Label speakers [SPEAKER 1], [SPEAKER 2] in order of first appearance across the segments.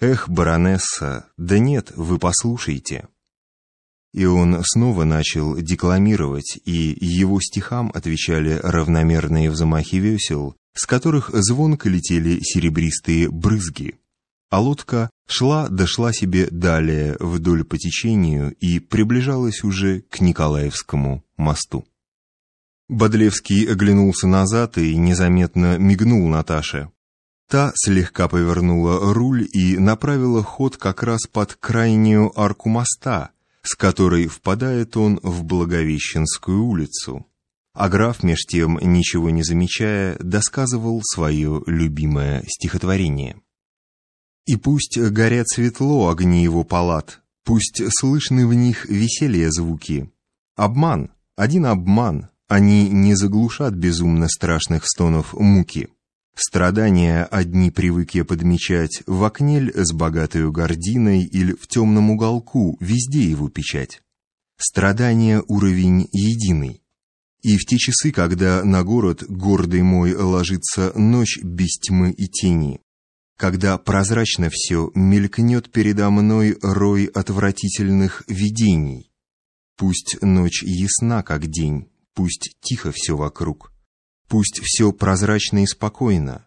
[SPEAKER 1] «Эх, баронесса, да нет, вы послушайте». И он снова начал декламировать, и его стихам отвечали равномерные взмахи весел, с которых звонко летели серебристые брызги. А лодка шла, дошла себе далее вдоль по течению и приближалась уже к Николаевскому мосту. Бодлевский оглянулся назад и незаметно мигнул Наташе. Та слегка повернула руль и направила ход как раз под крайнюю арку моста, с которой впадает он в Благовещенскую улицу. А граф, меж тем, ничего не замечая, досказывал свое любимое стихотворение. «И пусть горят светло огни его палат, пусть слышны в них веселье звуки. Обман, один обман, они не заглушат безумно страшных стонов муки. Страдания одни привык я подмечать в окне с богатой гординой или в темном уголку, везде его печать. Страдания уровень единый. И в те часы, когда на город гордый мой ложится ночь без тьмы и тени, когда прозрачно все мелькнет передо мной рой отвратительных видений, пусть ночь ясна, как день, Пусть тихо все вокруг, пусть все прозрачно и спокойно.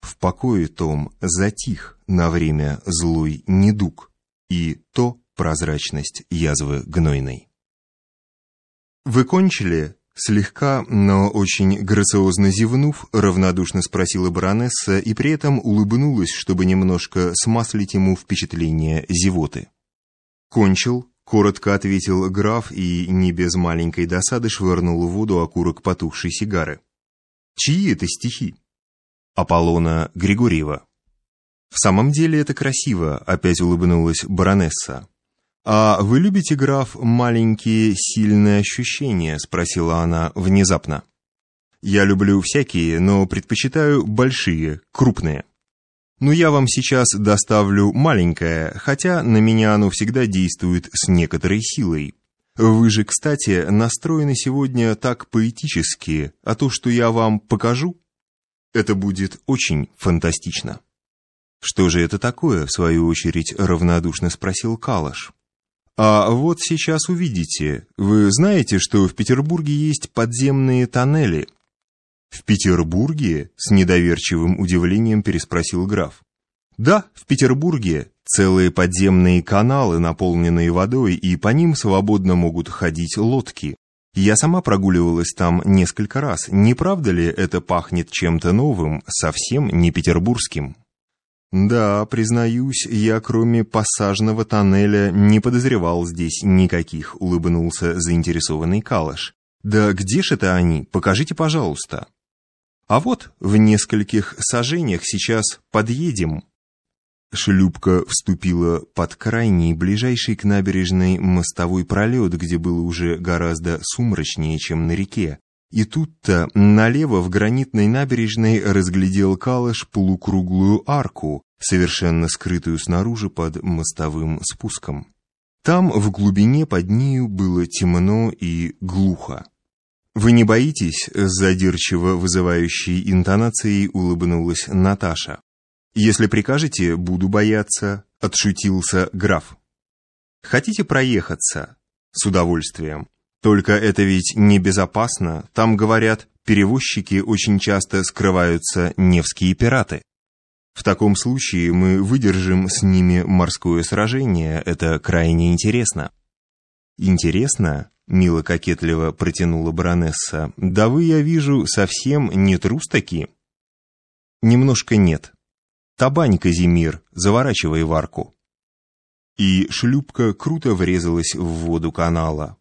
[SPEAKER 1] В покое том затих на время злой недуг, и то прозрачность язвы гнойной. «Вы кончили?» Слегка, но очень грациозно зевнув, равнодушно спросила баронесса и при этом улыбнулась, чтобы немножко смаслить ему впечатление зевоты. «Кончил», Коротко ответил граф и не без маленькой досады швырнул в воду окурок потухшей сигары. Чьи это стихи? Аполлона Григорьева. В самом деле это красиво, опять улыбнулась баронесса. А вы любите, граф, маленькие сильные ощущения, спросила она внезапно. Я люблю всякие, но предпочитаю большие, крупные. Но я вам сейчас доставлю маленькое, хотя на меня оно всегда действует с некоторой силой. Вы же, кстати, настроены сегодня так поэтически, а то, что я вам покажу, это будет очень фантастично. Что же это такое, в свою очередь, равнодушно спросил Калаш. А вот сейчас увидите. Вы знаете, что в Петербурге есть подземные тоннели, «В Петербурге?» — с недоверчивым удивлением переспросил граф. «Да, в Петербурге целые подземные каналы, наполненные водой, и по ним свободно могут ходить лодки. Я сама прогуливалась там несколько раз. Не правда ли это пахнет чем-то новым, совсем не петербургским?» «Да, признаюсь, я кроме пассажного тоннеля не подозревал здесь никаких», — улыбнулся заинтересованный Калаш. «Да где ж это они? Покажите, пожалуйста». А вот в нескольких сажениях сейчас подъедем. Шлюпка вступила под крайний, ближайший к набережной мостовой пролет, где было уже гораздо сумрачнее, чем на реке. И тут-то налево в гранитной набережной разглядел Калыш полукруглую арку, совершенно скрытую снаружи под мостовым спуском. Там в глубине под нею было темно и глухо. «Вы не боитесь?» — задирчиво вызывающей интонацией улыбнулась Наташа. «Если прикажете, буду бояться», — отшутился граф. «Хотите проехаться?» «С удовольствием. Только это ведь небезопасно. Там, говорят, перевозчики очень часто скрываются невские пираты. В таком случае мы выдержим с ними морское сражение. Это крайне интересно». «Интересно?» мило кокетливо протянула баронесса. «Да вы, я вижу, совсем не трус таки». «Немножко нет. Табань, Казимир, заворачивай в арку». И шлюпка круто врезалась в воду канала.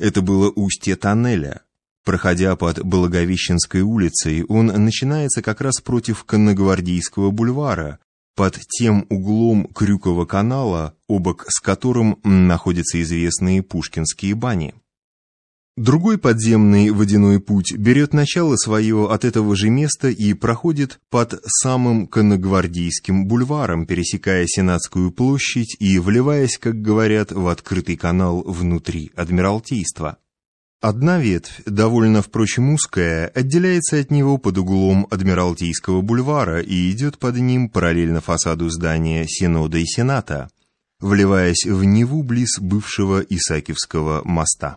[SPEAKER 1] Это было устье тоннеля. Проходя под Благовещенской улицей, он начинается как раз против Конногвардейского бульвара, под тем углом Крюкова канала, обок с которым находятся известные пушкинские бани. Другой подземный водяной путь берет начало свое от этого же места и проходит под самым Конногвардейским бульваром, пересекая Сенатскую площадь и вливаясь, как говорят, в открытый канал внутри Адмиралтейства. Одна ветвь, довольно, впрочем, узкая, отделяется от него под углом Адмиралтейского бульвара и идет под ним параллельно фасаду здания Синода и Сената, вливаясь в Неву близ бывшего Исаакиевского моста.